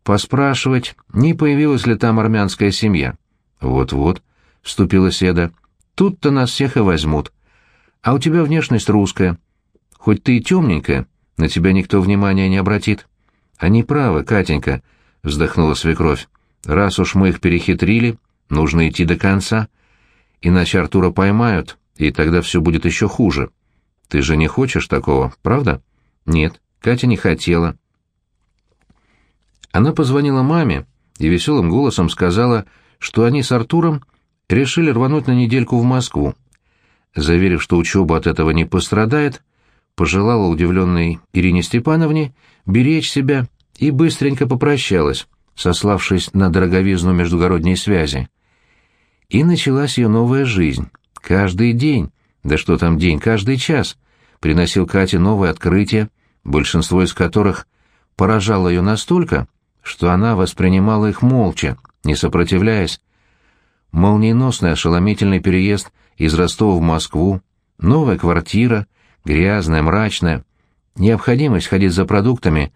Поспрашивать, не появилась ли там армянская семья. Вот-вот, — вступила Седа, — тут-то нас всех и возьмут. А у тебя внешность русская. Хоть ты и темненькая, на тебя никто внимания не обратит. Они правы, Катенька, — вздохнула свекровь. Раз уж мы их перехитрили, нужно идти до конца. Иначе Артура поймают, и тогда все будет еще хуже. Ты же не хочешь такого, правда? Нет, Катя не хотела. Она позвонила маме и веселым голосом сказала, что они с Артуром решили рвануть на недельку в Москву. Заверив, что учеба от этого не пострадает, пожелала удивленной Ирине Степановне беречь себя и быстренько попрощалась, сославшись на дороговизну междугородней связи. И началась ее новая жизнь. Каждый день, да что там день, каждый час, приносил Кате новые открытия, большинство из которых поражало ее настолько, что она воспринимала их молча, не сопротивляясь. Молниеносный ошеломительный переезд из Ростова в Москву, новая квартира, грязная, мрачная, необходимость ходить за продуктами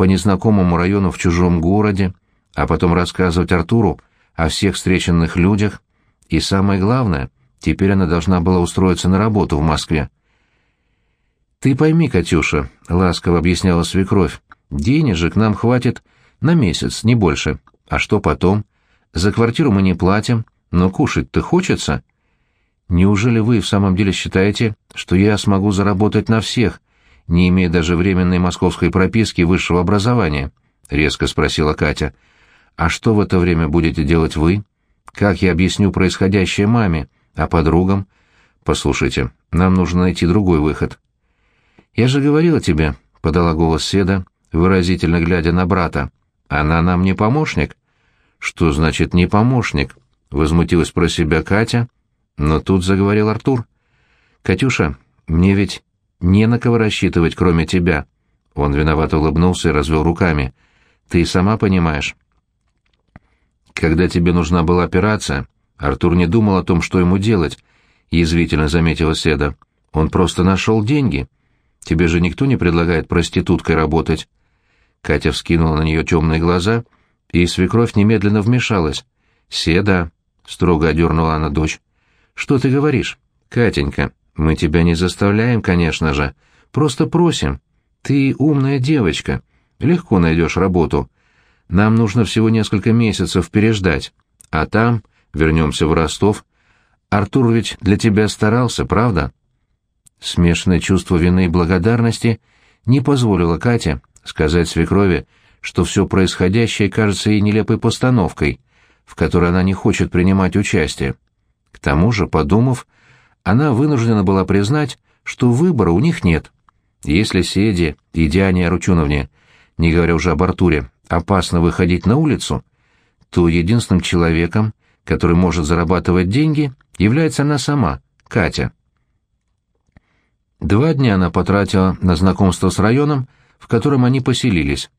по незнакомому району в чужом городе, а потом рассказывать Артуру о всех встреченных людях, и самое главное, теперь она должна была устроиться на работу в Москве. «Ты пойми, Катюша», — ласково объясняла свекровь, — «денежек нам хватит на месяц, не больше. А что потом? За квартиру мы не платим, но кушать-то хочется. Неужели вы в самом деле считаете, что я смогу заработать на всех, не имея даже временной московской прописки высшего образования?» — резко спросила Катя. «А что в это время будете делать вы?» Как я объясню происходящее маме, а подругам? Послушайте, нам нужно найти другой выход. Я же говорила тебе, — подала голос Седа, выразительно глядя на брата. Она нам не помощник. Что значит не помощник? Возмутилась про себя Катя, но тут заговорил Артур. Катюша, мне ведь не на кого рассчитывать, кроме тебя. Он виновато улыбнулся и развел руками. Ты сама понимаешь. Когда тебе нужна была операция, Артур не думал о том, что ему делать, — язвительно заметила Седа. Он просто нашел деньги. Тебе же никто не предлагает проституткой работать. Катя вскинула на нее темные глаза, и свекровь немедленно вмешалась. «Седа», — строго одернула она дочь. «Что ты говоришь? Катенька, мы тебя не заставляем, конечно же. Просто просим. Ты умная девочка. Легко найдешь работу. Нам нужно всего несколько месяцев переждать. А там, вернемся в Ростов, Артур ведь для тебя старался, правда?» Смешанное чувство вины и благодарности не позволило Кате сказать свекрови, что все происходящее кажется ей нелепой постановкой, в которой она не хочет принимать участие. К тому же, подумав, она вынуждена была признать, что выбора у них нет. Если Седе и Диане Аручуновне, не говоря уже об Артуре, опасно выходить на улицу, то единственным человеком, который может зарабатывать деньги, является она сама, Катя. Два дня она потратила на знакомство с районом, в котором они поселились.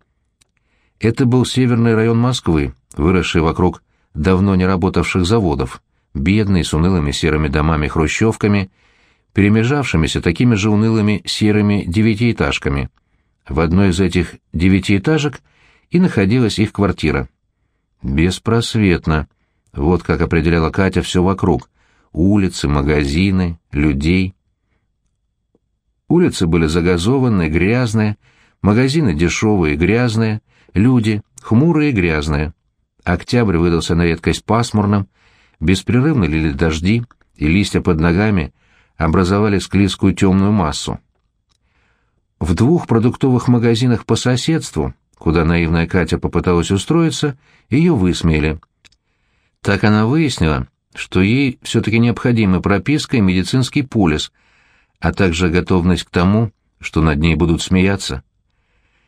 Это был северный район Москвы, выросший вокруг давно не работавших заводов, бедный, с унылыми серыми домами-хрущевками, перемежавшимися такими же унылыми серыми девятиэтажками. В одной из этих девятиэтажек и находилась их квартира. Беспросветно. Вот как определяла Катя все вокруг. Улицы, магазины, людей. Улицы были загазованные, грязные, магазины дешевые, грязные, люди хмурые и грязные. Октябрь выдался на редкость пасмурным, беспрерывно лили дожди, и листья под ногами образовали склизкую темную массу. В двух продуктовых магазинах по соседству, куда наивная Катя попыталась устроиться, ее высмеяли. Так она выяснила, что ей все-таки необходима прописка и медицинский полис, а также готовность к тому, что над ней будут смеяться.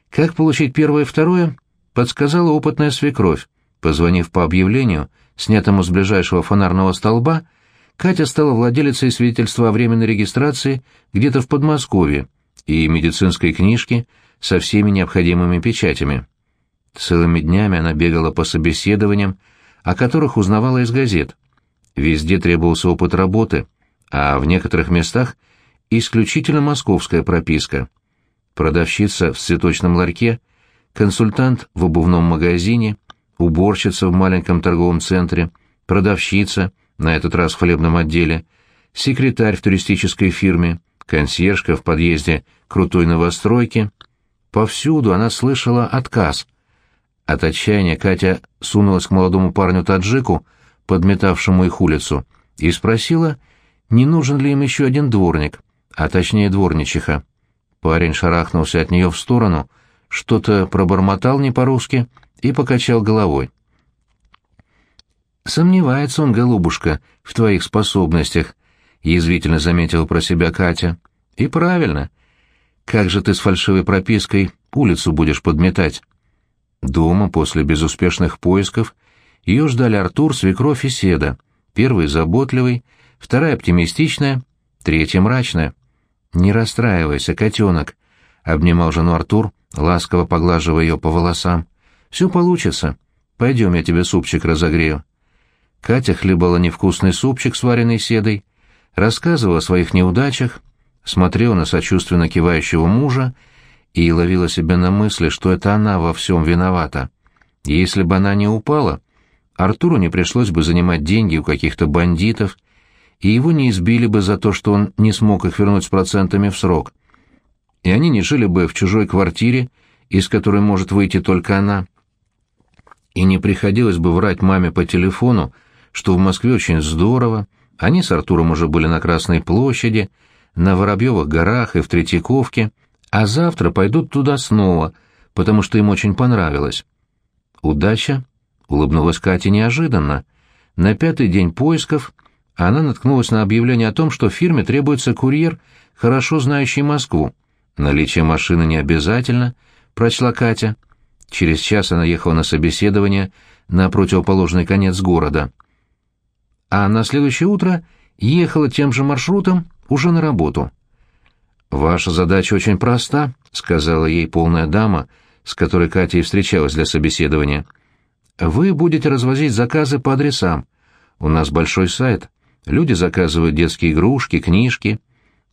Как получить первое и второе, подсказала опытная свекровь. Позвонив по объявлению, снятому с ближайшего фонарного столба, Катя стала владелицей свидетельства о временной регистрации где-то в Подмосковье и медицинской книжки со всеми необходимыми печатями. Целыми днями она бегала по собеседованиям, о которых узнавала из газет. Везде требовался опыт работы, а в некоторых местах исключительно московская прописка. Продавщица в цветочном ларьке, консультант в обувном магазине, уборщица в маленьком торговом центре, продавщица, на этот раз в хлебном отделе, секретарь в туристической фирме, консьержка в подъезде крутой новостройки. Повсюду она слышала отказ. От отчаяния Катя сунулась к молодому парню-таджику, подметавшему их улицу, и спросила, не нужен ли им еще один дворник, а точнее дворничиха. Парень шарахнулся от нее в сторону, что-то пробормотал не по-русски и покачал головой. «Сомневается он, голубушка, в твоих способностях», — язвительно заметила про себя Катя. «И правильно. Как же ты с фальшивой пропиской улицу будешь подметать?» Дома, после безуспешных поисков, ее ждали Артур, свекровь и Седа. Первый заботливый, вторая оптимистичная, третья мрачная. «Не расстраивайся, котенок», — обнимал жену Артур, ласково поглаживая ее по волосам. «Все получится. Пойдем, я тебе супчик разогрею». Катя хлебала невкусный супчик, сваренный седой, рассказывала о своих неудачах, смотрела на сочувственно кивающего мужа и ловила себя на мысли, что это она во всем виновата. Если бы она не упала, Артуру не пришлось бы занимать деньги у каких-то бандитов, и его не избили бы за то, что он не смог их вернуть с процентами в срок. И они не жили бы в чужой квартире, из которой может выйти только она. И не приходилось бы врать маме по телефону, что в Москве очень здорово, они с Артуром уже были на Красной площади, на Воробьевых горах и в Третьяковке, а завтра пойдут туда снова, потому что им очень понравилось. Удача улыбнулась Катя неожиданно. На пятый день поисков она наткнулась на объявление о том, что фирме требуется курьер, хорошо знающий Москву. Наличие машины не обязательно, прочла Катя. Через час она ехала на собеседование на противоположный конец города. А на следующее утро ехала тем же маршрутом уже на работу. «Ваша задача очень проста», — сказала ей полная дама, с которой Катя и встречалась для собеседования. Вы будете развозить заказы по адресам. У нас большой сайт. Люди заказывают детские игрушки, книжки.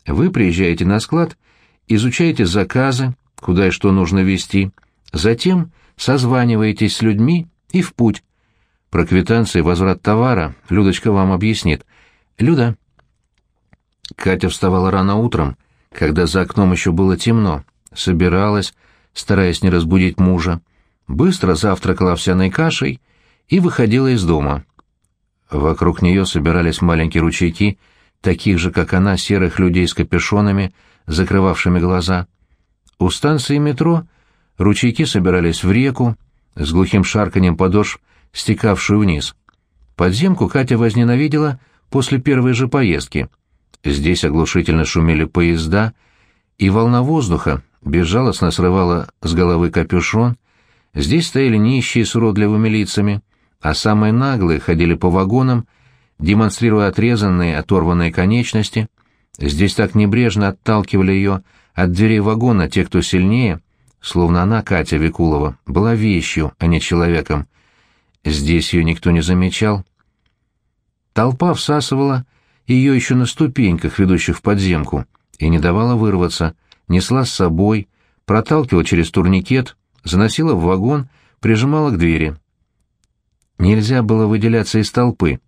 Вы приезжаете на склад, изучаете заказы, куда и что нужно везти. Затем созваниваетесь с людьми и в путь. Про квитанции возврат товара Людочка вам объяснит. Люда. Катя вставала рано утром, когда за окном еще было темно, собиралась, стараясь не разбудить мужа, быстро завтракала овсяной кашей и выходила из дома. Вокруг нее собирались маленькие ручейки, таких же, как она, серых людей с капюшонами, закрывавшими глаза. У станции метро ручейки собирались в реку, с глухим шарканьем подошв, стекавшую вниз. Подземку Катя возненавидела после первой же поездки. Здесь оглушительно шумели поезда, и волна воздуха безжалостно срывала с головы капюшон, Здесь стояли нищие с уродливыми лицами, а самые наглые ходили по вагонам, демонстрируя отрезанные, оторванные конечности. Здесь так небрежно отталкивали ее от дверей вагона те, кто сильнее, словно она, Катя Викулова, была вещью, а не человеком. Здесь ее никто не замечал. Толпа всасывала ее еще на ступеньках, ведущих в подземку, и не давала вырваться, несла с собой, проталкивала через турникет, заносила в вагон, прижимала к двери. Нельзя было выделяться из толпы.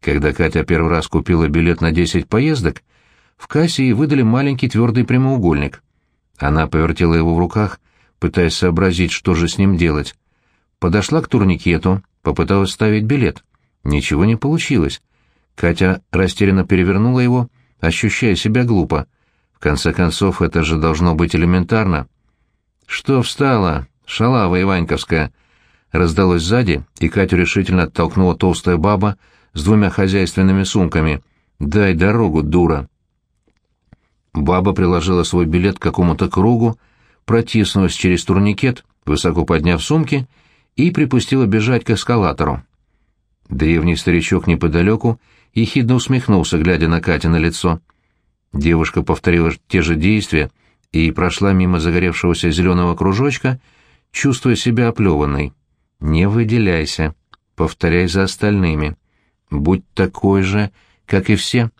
Когда Катя первый раз купила билет на 10 поездок, в кассе ей выдали маленький твердый прямоугольник. Она повертела его в руках, пытаясь сообразить, что же с ним делать. Подошла к турникету, попыталась ставить билет. Ничего не получилось. Катя растерянно перевернула его, ощущая себя глупо. В конце концов, это же должно быть элементарно. «Что встала? Шалава Иваньковская!» Раздалось сзади, и Катю решительно оттолкнула толстая баба с двумя хозяйственными сумками. «Дай дорогу, дура!» Баба приложила свой билет к какому-то кругу, протиснулась через турникет, высоко подняв сумки, и припустила бежать к эскалатору. Древний старичок неподалеку ехидно усмехнулся, глядя на Катя на лицо. Девушка повторила те же действия и прошла мимо загоревшегося зеленого кружочка, чувствуя себя оплеванной. «Не выделяйся. Повторяй за остальными. Будь такой же, как и все».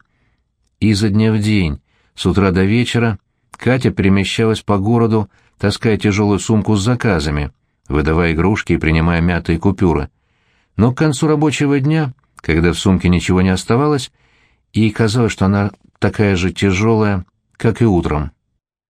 Изо дня в день, с утра до вечера, Катя перемещалась по городу, таская тяжелую сумку с заказами, выдавая игрушки и принимая мятые купюры. Но к концу рабочего дня, когда в сумке ничего не оставалось, ей казалось, что она такая же тяжелая, как и утром.